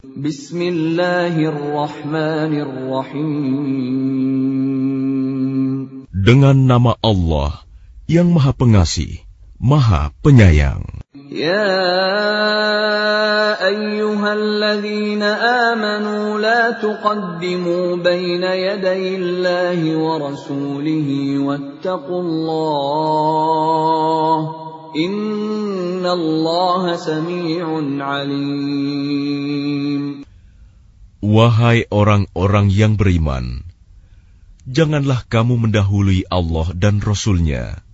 Bismillahirrahmanirrahim. Dengan nama Allah yang Maha Pengasih, Maha Penyayang. Ya ayyuhalladzina amanu la tuqaddimu baina yadayillahi wa rasulihi wattaqullaha Wahai orang-orang yang beriman, janganlah kamu mendahului Allah dan Rasulnya,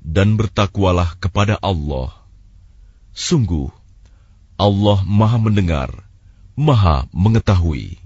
dan bertakwalah kepada Allah. Sungguh, Allah maha mendengar, maha mengetahui.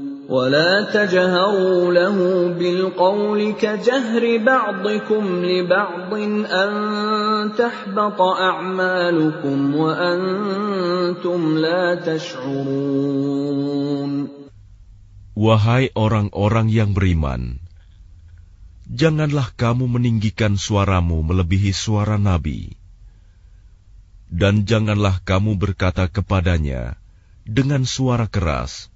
ولا تجهروا له بالقول كجهر بعضكم لبعض أن تحبط أعمالكم وأنتم لا تشعرون Wahai orang-orang yang beriman, janganlah kamu meninggikan suaramu melebihi suara Nabi, dan janganlah kamu berkata kepadanya dengan suara keras,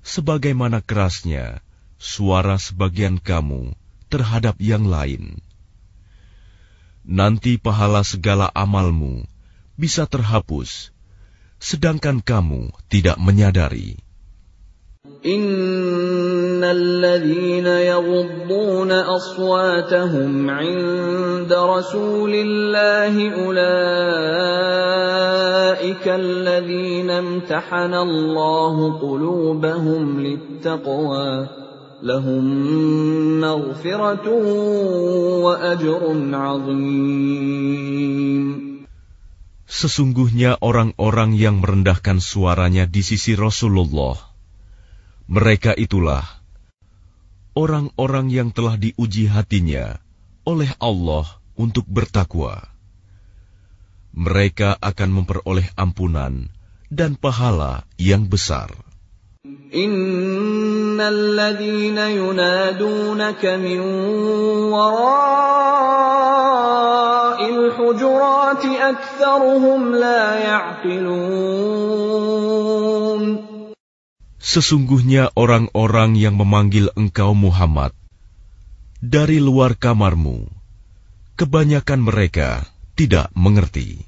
sebagaimana kerasnya suara sebagian kamu terhadap yang lain. Nanti pahala segala amalmu bisa terhapus, sedangkan kamu tidak menyadari. إن الذين يغضون أصواتهم عند رسول الله أولئك الذين امتحن الله قلوبهم للتقوى لهم مغفرة وأجر عظيم Sesungguhnya orang-orang yang merendahkan suaranya di sisi Rasulullah, mereka itulah orang-orang yang telah diuji hatinya oleh Allah untuk bertakwa. Mereka akan memperoleh ampunan dan pahala yang besar. Wara'il hujurati la ya'qilun. Sesungguhnya orang-orang yang memanggil engkau Muhammad dari luar kamarmu, kebanyakan mereka tidak mengerti.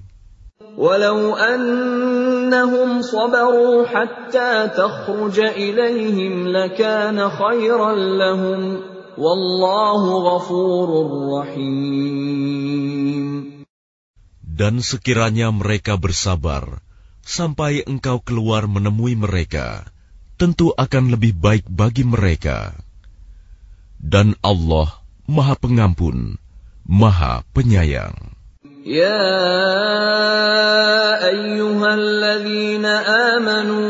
Walau annahum sabaru hatta takhruja ilaihim lakana khairan lahum wallahu ghafurur rahim Dan sekiranya mereka bersabar sampai engkau keluar menemui mereka tentu akan lebih baik bagi mereka. Dan Allah Maha Pengampun, Maha Penyayang. Ya ayyuhalladzina amanu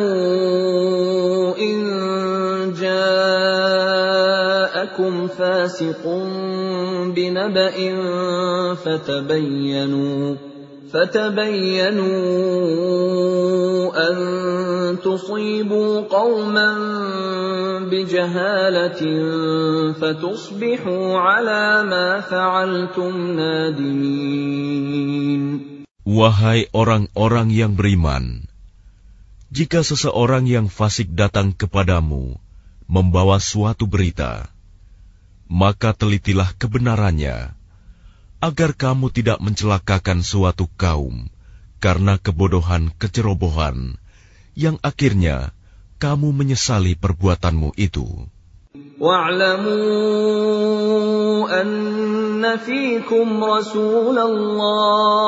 injaakum fasiqun binaba'in fatabayyanu fatabayyanu أن تصيبوا قوما بجهالة فتصبحوا على ما فعلتم نادمين Wahai orang-orang yang beriman, jika seseorang yang fasik datang kepadamu membawa suatu berita, maka telitilah kebenarannya agar kamu tidak mencelakakan suatu kaum karena kebodohan kecerobohan yang akhirnya kamu menyesali perbuatanmu itu. واعلموا أن فيكم رسول الله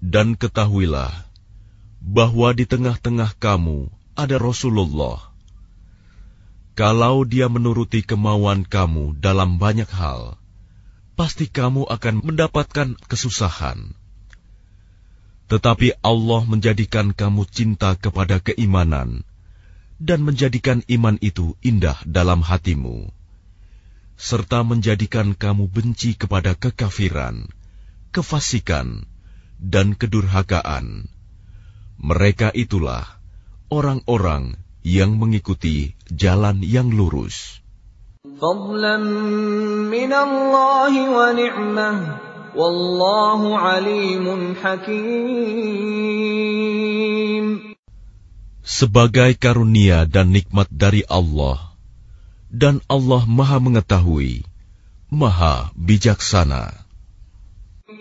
Dan ketahuilah bahwa di tengah-tengah kamu ada Rasulullah. Kalau dia menuruti kemauan kamu dalam banyak hal, pasti kamu akan mendapatkan kesusahan. Tetapi Allah menjadikan kamu cinta kepada keimanan dan menjadikan iman itu indah dalam hatimu, serta menjadikan kamu benci kepada kekafiran, kefasikan, dan kedurhakaan. Mereka itulah orang-orang yang mengikuti jalan yang lurus. Sebagai karunia dan nikmat dari Allah, dan Allah Maha Mengetahui, Maha Bijaksana.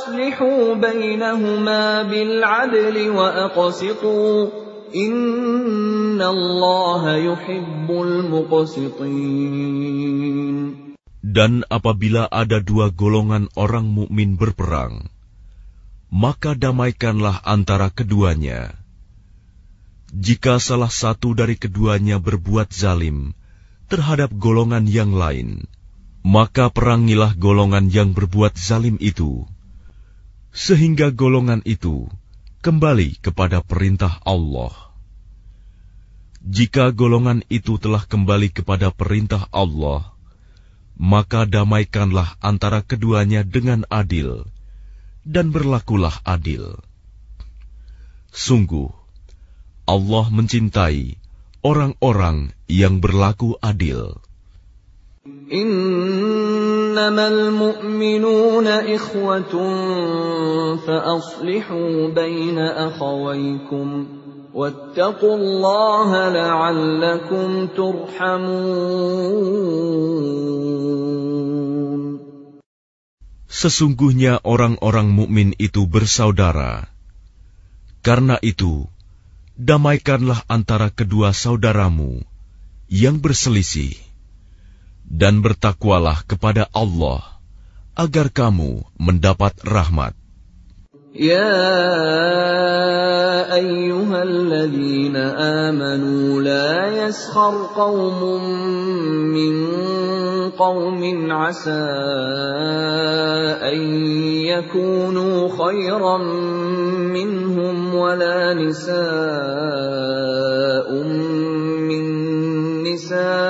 فأصلحوا بينهما بالعدل وأقسطوا إن الله يحب المقسطين Dan apabila ada dua golongan orang mukmin berperang, maka damaikanlah antara keduanya. Jika salah satu dari keduanya berbuat zalim terhadap golongan yang lain, maka perangilah golongan yang berbuat zalim itu, sehingga golongan itu kembali kepada perintah Allah. Jika golongan itu telah kembali kepada perintah Allah, maka damaikanlah antara keduanya dengan adil, dan berlakulah adil. Sungguh, Allah mencintai orang-orang yang berlaku adil. إنما المؤمنون إخوة فأصلحوا بين أخويكم واتقوا الله لعلكم ترحمون Sesungguhnya orang-orang mukmin itu bersaudara. Karena itu, damaikanlah antara kedua saudaramu yang berselisih, dan bertakwalah kepada Allah agar kamu mendapat rahmat. يا أيها الذين آمنوا لا يسخر قوم من قوم عسى أن يكونوا خيرا منهم ولا نساء من نساء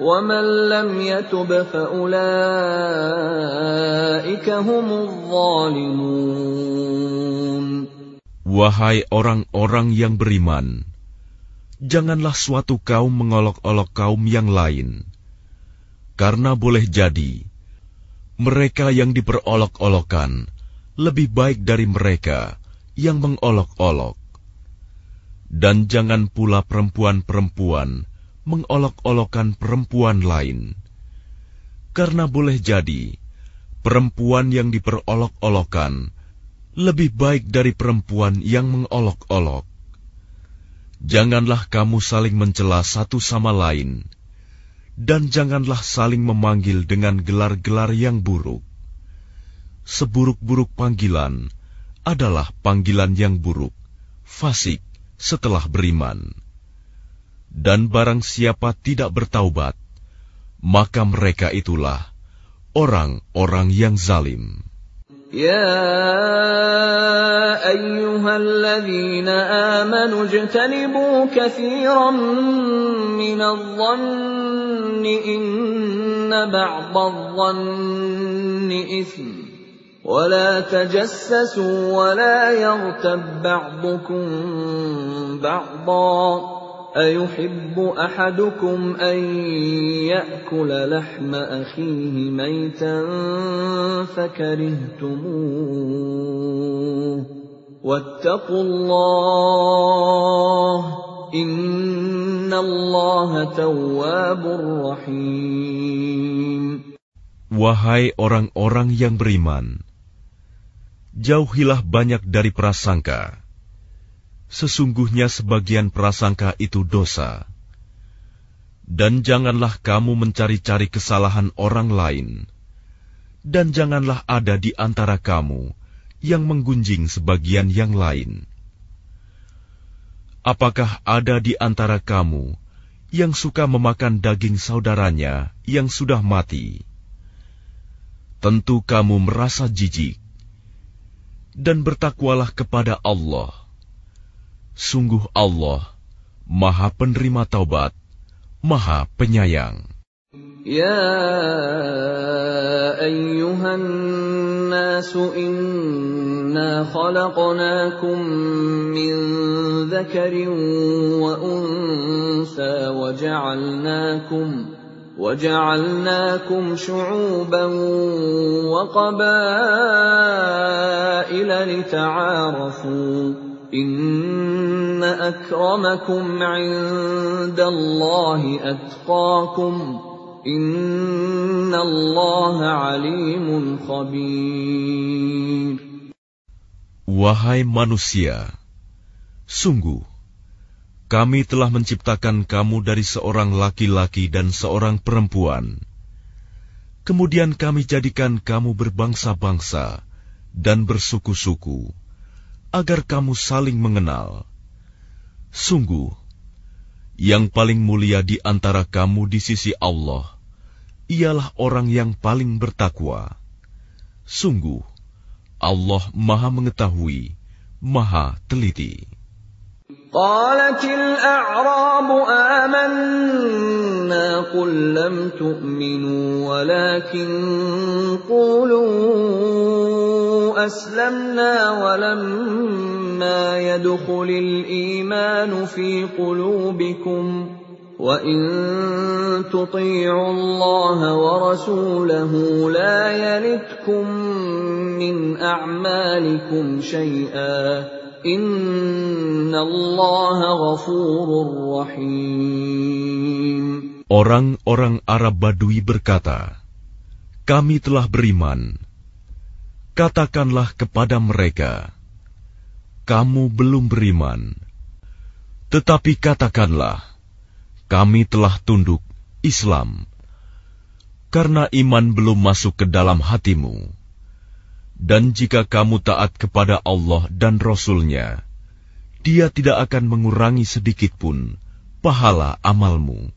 ومن لم يتب فأولئك هم الظالمون Wahai orang-orang yang beriman, janganlah suatu kaum mengolok-olok kaum yang lain, karena boleh jadi mereka yang diperolok-olokan lebih baik dari mereka yang mengolok-olok. Dan jangan pula perempuan-perempuan mengolok-olokan perempuan lain, karena boleh jadi perempuan yang diperolok-olokan lebih baik dari perempuan yang mengolok-olok. Janganlah kamu saling mencela satu sama lain, dan janganlah saling memanggil dengan gelar-gelar yang buruk. Seburuk-buruk panggilan adalah panggilan yang buruk, fasik setelah beriman Dan barang siapa tidak bertaubat, maka mereka itulah orang-orang yang zalim. يا ايها الذين امنوا اجتنبوا كثيرا من الظن ان بعض الظن اثم ولا تجسسوا ولا يغتب بعضكم بعضا أيحب أحدكم أن يأكل لحم أخيه ميتا فكرهتموه واتقوا الله إن الله تواب رحيم Wahai orang-orang yang beriman, jauhilah banyak dari prasangka sesungguhnya sebagian prasangka itu dosa. Dan janganlah kamu mencari-cari kesalahan orang lain, dan janganlah ada di antara kamu yang menggunjing sebagian yang lain. Apakah ada di antara kamu yang suka memakan daging saudaranya yang sudah mati? Tentu kamu merasa jijik, dan bertakwalah kepada Allah Sungguh Allah, Maha Penerima Taubat, Maha Penyayang. Ya ayyuhan nasu inna khalaqnakum min dhakarin wa unsa wa ja'alnakum وجعلناكم شعوبا وقبائل لتعارفوا Inna akramakum atqakum. Allah alimun khabir. Wahai manusia, sungguh kami telah menciptakan kamu dari seorang laki-laki dan seorang perempuan. Kemudian kami jadikan kamu berbangsa-bangsa dan bersuku-suku agar kamu saling mengenal. Sungguh, yang paling mulia di antara kamu di sisi Allah ialah orang yang paling bertakwa. Sungguh, Allah Maha Mengetahui, Maha Teliti. قالت الأعراب آمنا قل لم تؤمنوا ولكن قولوا أسلمنا ولما يدخل الإيمان في قلوبكم وإن تطيعوا الله ورسوله لا يلتكم من أعمالكم شيئا Orang-orang Arab Badui berkata, Kami telah beriman. Katakanlah kepada mereka, Kamu belum beriman. Tetapi katakanlah, Kami telah tunduk Islam, karena iman belum masuk ke dalam hatimu dan jika kamu taat kepada Allah dan Rasul-Nya, Dia tidak akan mengurangi sedikit pun pahala amalmu.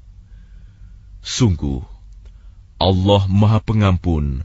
Sungguh, Allah Maha Pengampun,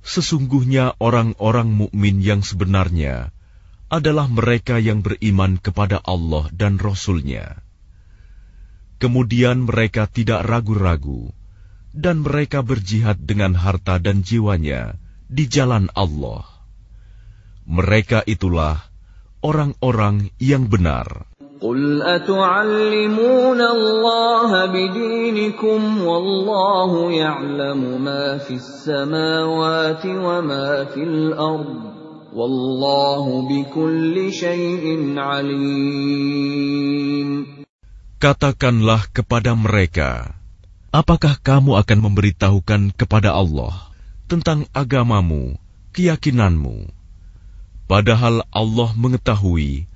Sesungguhnya orang-orang mukmin yang sebenarnya adalah mereka yang beriman kepada Allah dan Rasul-Nya. Kemudian mereka tidak ragu-ragu dan mereka berjihad dengan harta dan jiwanya di jalan Allah. Mereka itulah orang-orang yang benar. قل أتعلمون الله بدينكم والله يعلم ما في السماوات وما في الأرض والله بكل شيء عليم Katakanlah kepada mereka, Apakah kamu akan memberitahukan kepada Allah tentang agamamu, keyakinanmu. Padahal Allah mengetahui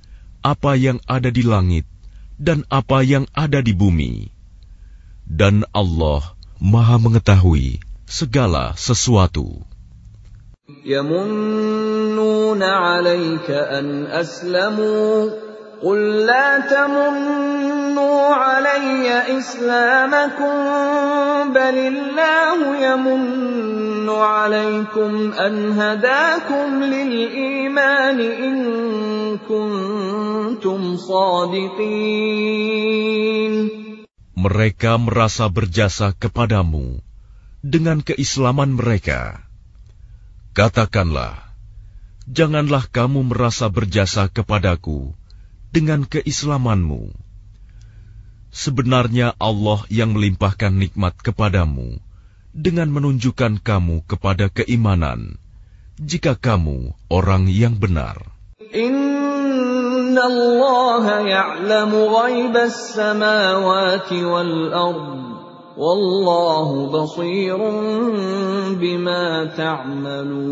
apa yang ada di langit dan apa yang ada di bumi. Dan Allah Maha mengetahui segala sesuatu. يمنون عليك أن أسلموا قل لا تمنوا علي إسلامكم بل الله يمن عليكم أن هداكم للإيمان إن كنتم صادقين Mereka merasa berjasa kepadamu dengan keislaman mereka. Katakanlah, janganlah kamu merasa berjasa kepadaku dengan keislamanmu. Sebenarnya Allah yang melimpahkan nikmat kepadamu dengan menunjukkan kamu kepada keimanan, jika kamu orang yang benar. Inna. Wallahu basirun bima ta'malun.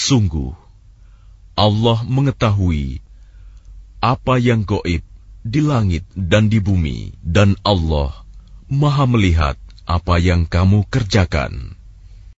Sungguh, Allah mengetahui apa yang goib di langit dan di bumi, dan Allah maha melihat apa yang kamu kerjakan.